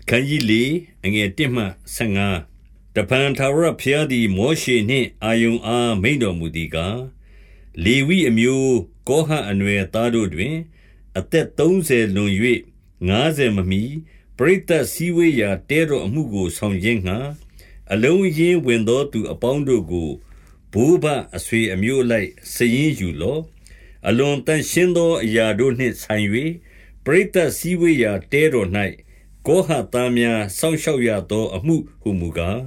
အခန်းကြီး၄အငယ်၁မှ15တပန်ထာဝရဘုရားသည်မောရှေနှင့်အာယုန်အားမိန်တော်မူသည်ကားလေဝိအမျိုးကောဟအနွယ်သားတို့တွင် အသက်30လွန်၍90မမီပရိသတ်စည်းဝေးရာတဲတော်အမှုကိုဆောင်ခြင်းငှာအလုံးရင်းဝင်သောသူအပေါင်းတို့ကိုဘိုးဘအဆွေအမျိုးလိုက်စည်ရင်ယူလော့အလွန်တန်ရှင်းသောအရာတို့နှင့်ဆိုင်၍ပရိသတ်စည်းဝေးရာတဲတော်၌ ကောဟသားများစောင့်ရှောက်ရသော အမှုဟုမူကား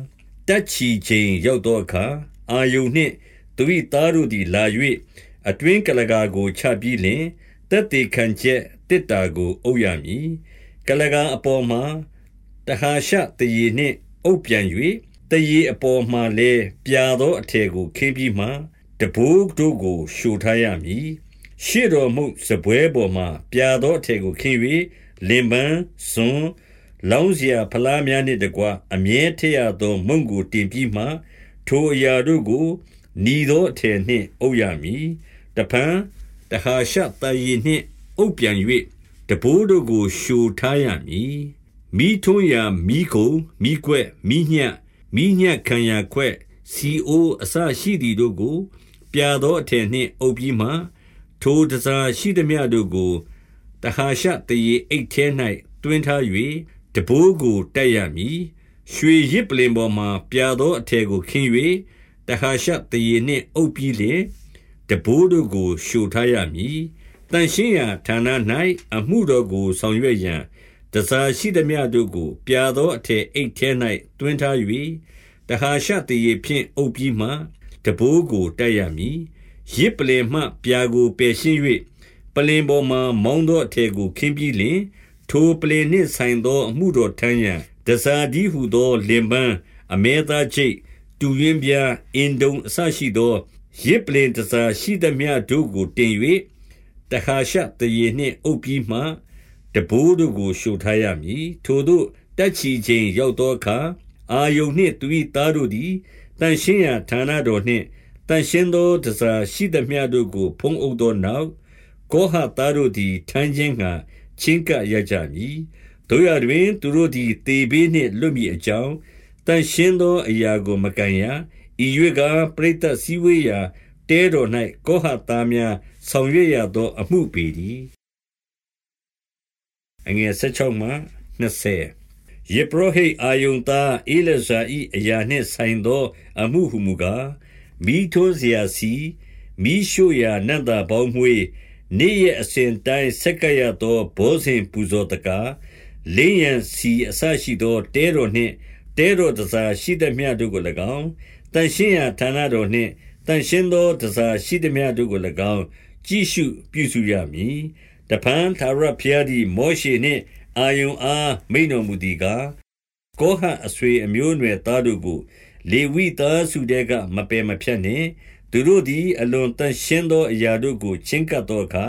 တက်ချီချိန်ရောက်သောအခါအာယုန်နှင့်သူ၏သားတို့သည်လာ၍အတွင်းကလကာကိုချပြီးလျှင်တက်တေခံချက်တစ်တာကိုအုပ်ရမည်ကလကာအပေါ်မှာတဟာရှတရေနှင့်အုပ်ပြန်၍တရေအပေါ်မှလည်းပြာသောအထည်ကိုခင်းပြီးမှတဘိုးတို့ကိုရှို့ထားရမည်ရှေ့တော်မုတ်စပွဲပေါ်မှပြာသောအထည်ကိုခင်း၍လင်ပန်းဇွန် လောင်းစရာဖလားများနှင့်တကွအမြဲထရသောမုံကိုတင်ပြီးမှ ထိုအရာတို့ကိုဤသောအထည်နှင့်အုပ်ရမည်တဖန်တဟာရှတန်ရီနှင့်အုပ်ပြန်၍တပိုးတို့ကိုရှိုထားရမည်မိထွန်းရာမိကုံမိကွက်မိညံ့မိညံ့ခံရာခွက်စီအိုအစရှိသည်တို့ကို ပြသောအထည်နှင့်အုပ်ပြီးမှ ထိုတစားရှိသည်များတို့ကိုတဟာရှတရေအိတ်ထဲ၌တွင်ထား၍ တဘိုးကိုတက်ရမည်ရွှေရစ်ပလင်ပေါ်မှပြာသောအထည်ကိုခင်း၍တဟာရှတရေနှင့်အုပ်ပြီးလေတဘိုးတို့ကိုရှို့ထားရမည်တန်ရှင်းရာဌာန၌အမှုတော်ကိုဆောင်ရွက်ရန်တစားရှိသည်မြတို့ကို ပြာသောအထည်အိတ်ထဲ၌တွင်ထား၍တဟာရှတရေဖြင့်အုပ်ပြီးမှတဘိုးကိုတက်ရမည်ရစ်ပလင်မှ ပြာကိုပယ်ရှင်း၍ပလင်ပေါ်မှမောင်းသောအထည်ကိုခင်းပြီးလျှင် ထိုပလင်နှင့်ဆိုင်သော အမှုတော်ထမ်းရန်တစားဒီဟုသော လင်ပန်းအမဲသားချိတ်တူရင်းပြားအင်တုံအဆရှိသောရစ်ပလင်တစားရှိသမျှတို့ကိုတင်၍တခါရှတရေနှင့်အုပ်ပြီးမှတဘိုးတို့ကိုရှို့ထားရမည်ထိုတို့တက်ချီခြင်းရောက်သောအခါအာယုန်နှင့်သူ၏သားတို့သည်တန်ရှင်းရာဌာနတော်နှင့်တန်ရှင်းသောတစားရှိသမျှတို့ကို ဖုံးအုပ်သောနောက်ကောဟသားတို့သည်ထမ်းခြင်းငှာ ချင်းကပ်ရကြမည်တို့ရတွင် သူတို့သည်တေဘေးနှင့်လွတ်မည်အကြောင်းတန်ရှင်းသောအရာကိုမကန်ရဤ၍ကပရိသတ်စည်းဝေးရာတဲတော်၌ကောဟသားများဆောင်ရွက်ရသော အမှုပေသည်အငယ်16မှ20ယေပရဟိအာယုန်သားအေလဇာဤအရာနှင့်ဆိုင်သော အမှုဟုမူကားမိထိုးစရာစီမိရှုရာနတ်တာပေါင်းမွေး နေ့ရက်အစဉ်တိုင်းဆက်ကရသောဘောဇင်ပူဇော်တကားလင်းရန်စီအဆရှိသောတဲတော်နှင့်တဲတော်တစားရှိသည်မြတ်တို့ကို၎င်းတန်ရှင်းရာဌာနတော်နှင့်တန်ရှင်းသောတစားရှိသည်မြတ်တို့ကို၎င်းကြည့်ရှုပြုစုရမည်တပန်သာရဖျားသည်မောရှေနှင့်အာယုန်အားမိန်တော်မူသည်ကားကောဟအဆွေအမျိုးအနွယ်သားတို့ကို လေဝိသားစုတဲ့ကမပယ်မဖြတ်နှင့် သူတို့သည်အလွန်တန်ရှင်းသောအရာတို့ကိုချဉ်ကပ်သောအခါ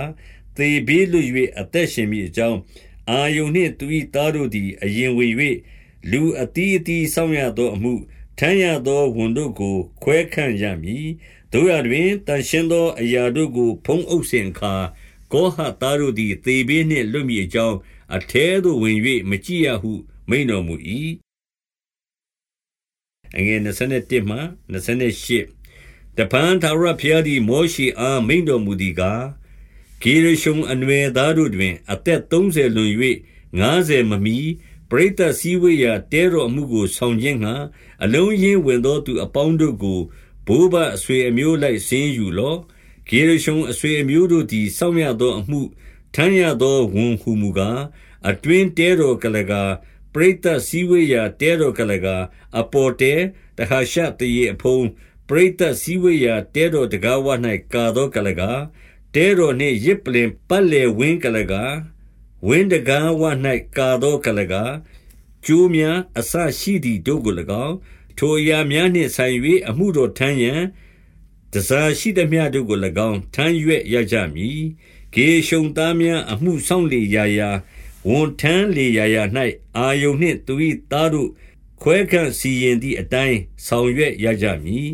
သေဘေးလွတ်၍အသက်ရှင်မိအကြောင်းအာယုန်နှင့်သူ၏သားတို့သည်အရင်ဝင်၍လူအတီးအတီးဆောင်ရသောအမှုထမ်းရသောဝန်တို့ကိုခွဲခန့်ရမည်တို့ရတွင်တန်ရှင်းသောအရာတို့ကို ဖုံးအုပ်စဉ်အခါကောဟသားတို့သည်သေဘေးနှင့်လွတ်မိအကြောင်းအထဲသို့ဝင်၍မကြည့်ရဟု မိန်တော်မူ၏အငယ်27မှ28 တပန်သာရဖျားသည်မောရှိအားမိန်တော်မူသည်ကားဂေရရှုံအနွယ်သားတို့တွင် အသက်30လွန်၍90မမီပရိသတ်စည်းဝေးရာတဲတော်အမှုကိုဆောင်ခြင်းငှာအလုံးရင်းဝင်သောသူအပေါင်းတို့ကိုဘိုးဘအဆွေအမျိုးလိုက်စင်းယူလော့ဂေရရှုံအဆွေအမျိုးတို့သည်စောင့်ရသောအမှုထမ်းရသောဝန်ဟုမူကားအတွင်းတဲတော်ကလကာပရိသတ်စည်းဝေးရာတဲတော်ကလကာအပေါ်တဲတခါရှတရေအဖုံး ပရိသတ်စည်းဝေးရာတဲတော်တကားဝ၌ကာသောကလကာတဲတော်နှင့်ရစ်ပလင်ပတ်လေဝင်းကလကာဝင်းတကားဝ၌ကာသောကလကာကျိုးများအဆရှိသည်တို့ကို၎င်းထိုအရာများနှင့်ဆိုင်၍အမှုတော်ထမ်းရန်တစားရှိသည်များတို့ကို၎င်းထမ်းရွက်ရကြမည်ဂေရှုံသားများအမှုဆောင်လေရာရာဝန်ထမ်းလေရာရာ၌အာယုန်နှင့်သူ၏သားတို့ခွဲခန့်စီရင်သည့်အတိုင်းဆောင်ရွက်ရကြမည်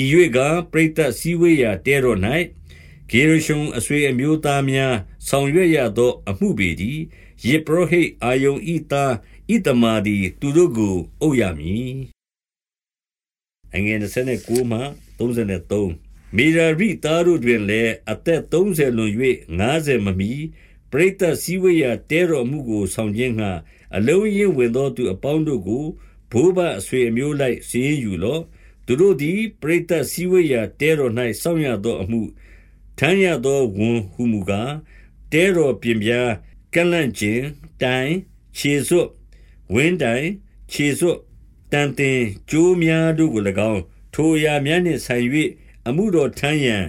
ဤ၍ကပရိသတ်စည်းဝေးရာတဲတော်၌ဂေရရှုံအဆွေအမျိုးသားများဆောင်ရွက်ရသော အမှုပေသည်ယေပရောဟိတ်အာယုန်ဤသားဣတမာသည်သူတို့ကိုအုပ်ရမည်အငယ်29မှ33မေရာရိသားတို့တွင်လည်းအသက်30လွန်၍50မမီပရိသတ်စည်းဝေးရာတဲတော်မှုကိုဆောင်ခြင်းငှာအလုံးရင်းဝင်သောသူအပေါင်းတို့ကိုဘိုးဘအဆွေအမျိုးလိုက်စည်းယူလော့ သူတို့သည်ပရိသတ်စည်းဝေးရာတဲတော်၌စောင့်ရသောအမှုထမ်းရသောဝန်ဟုမူကားတဲတော်ပြင်ပြားကန့်လန့်ခြင်းတိုင်ခြေစွပ်ဝင်းတိုင်ခြေစွပ်တန်တင်ကြိုးများတို့ကို၎င်းထိုအရာများနှင့်ဆိုင်၍အမှုတော်ထမ်းရန်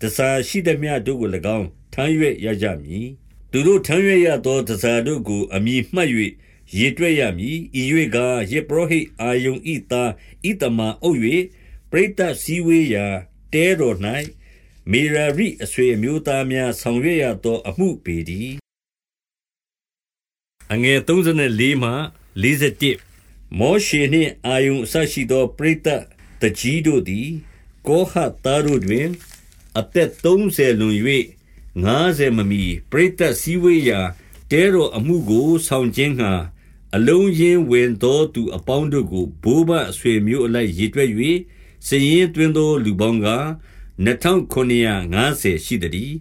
တစားရှိသည်မြတို့ကို၎င်းထမ်းရွက်ရကြမည်သူတို့ထမ်းရွက်ရသောတစားတို့ကိုအမိမှတ်၍ ရေတွက်ရမည်ဤ၍ကားယေပရောဟိတ်အာယုန်ဤသားဤတမအုပ်၍ပရိသတ်စည်းဝေးရာတဲတော်၌မေရာရိအဆွေအမျိုးသားများဆောင်ရွက်ရသော အမှုပေတည်းအငယ်34မှ41မောရှေနှင့်အာယုန်အဆရှိသောပရိသတ်တကြီးတို့သည် ကောဟသားတို့တွင် အသက်30လွန်၍90မမီပရိသတ်စည်းဝေးရာတဲတော်အမှုကိုဆောင်ခြင်းငှာ အလုံးရင်းဝင်သောသူအပေါင်းတို့ကိုဘိုးဘအဆွေမျိုးအလိုက်ရည်တွက်၍စည်ရင်တွင်သော လူပေါင်းက2950ရှိသည်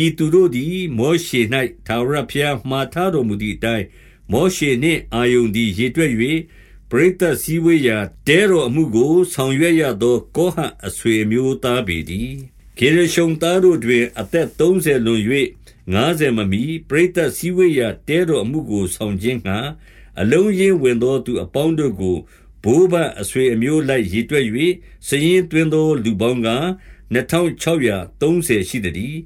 ဤသူတို့သည် မောရှေ၌သာရဖျားမှားထားတော်မူသည့်အတိုင်းမောရှေနှင့်အာယုန်သည်ရည်တွက်၍ပရိသတ်စည်းဝေးရာတဲတော်အမှုကို ဆောင်ရွက်ရသော ကောဟအဆွေမျိုးသားပေသည်ဂေရရှုံသားတို့တွင် အသက်30လွန်၍90မမီပရိသတ်စည်းဝေးရာတဲတော်အမှုကိုဆောင်ခြင်းငှာ အလုံးရင်းဝင်သောသူအပေါင်းတို့ကိုဘိုးဘအဆွေအမျိုးလိုက်ရည်တွက်၍စည်ရင်တွင်သောလူပေါင်းက2630ရှိသည်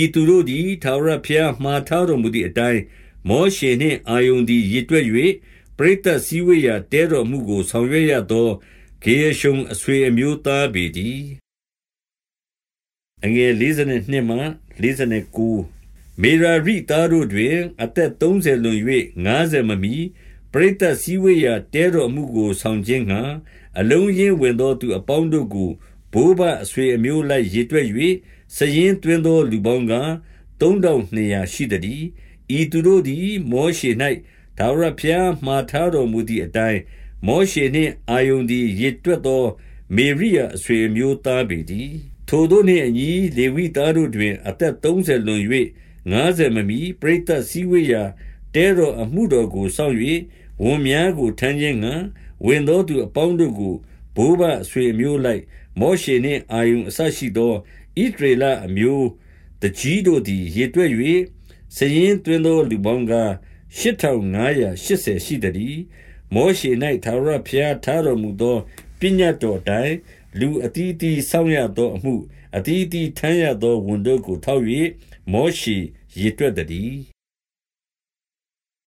ဤသူတို့သည်သာရဖျားမှားထားတော်မူသည့်အတိုင်းမောရှေနှင့်အာယုန်သည်ရည်တွက်၍ပရိသတ်စည်းဝေးရာတဲတော်မှုကိုဆောင်ရွက်ရသောဂေယရှုံအဆွေအမျိုးသားပေတည်းအငယ်42မှ49 မေရာရိသားတို့တွင် အသက်30လွန်၍90မမီပရိသတ်စည်းဝေးရာတဲတော်မှုကိုဆောင်ခြင်းငှာအလုံးရင်းဝင်သောသူအပေါင်းတို့ကိုဘိုးဘအဆွေအမျိုးလိုက်ရည်တွက်၍စရင်တွင်သောလူပေါင်းက3200ရှိသည်ဤသူတို့သည် မောရှေ၌ဒါဝရဖျားမှားထားတော်မူသည့်အတိုင်းမောရှေနှင့်အာယုန်သည်ရည်တွက်သော မေရိယအဆွေအမျိုးသားပေသည်ထိုတို့နှင့်အညီလေဝိသားတို့တွင် အသက်30လွန်၍ 90မမီပရိသတ်စည်းဝေးရာတဲတော်အမှုတော်ကိုစောင့်၍ဝန်များကိုထမ်းခြင်းငှာဝင်သောသူအပေါင်းတို့ကိုဘိုးဘအဆွေအမျိုးလိုက် မောရှေနှင့်အာယုန်အဆရှိသောဣဒရေလအမျိုးတကြီးတို့သည်ရေတွက်၍စရင်တွင်သောလူပေါင်းက8580ရှိသည်မောရှေ၌သာရဖျားထားတော်မူသောပညာတော်တိုင်လူအတီးတီဆောင်းရသောအမှုအတီးတီထမ်းရသောဝန်တို့ကိုထောက်၍ မောရှေရေတွက်သည်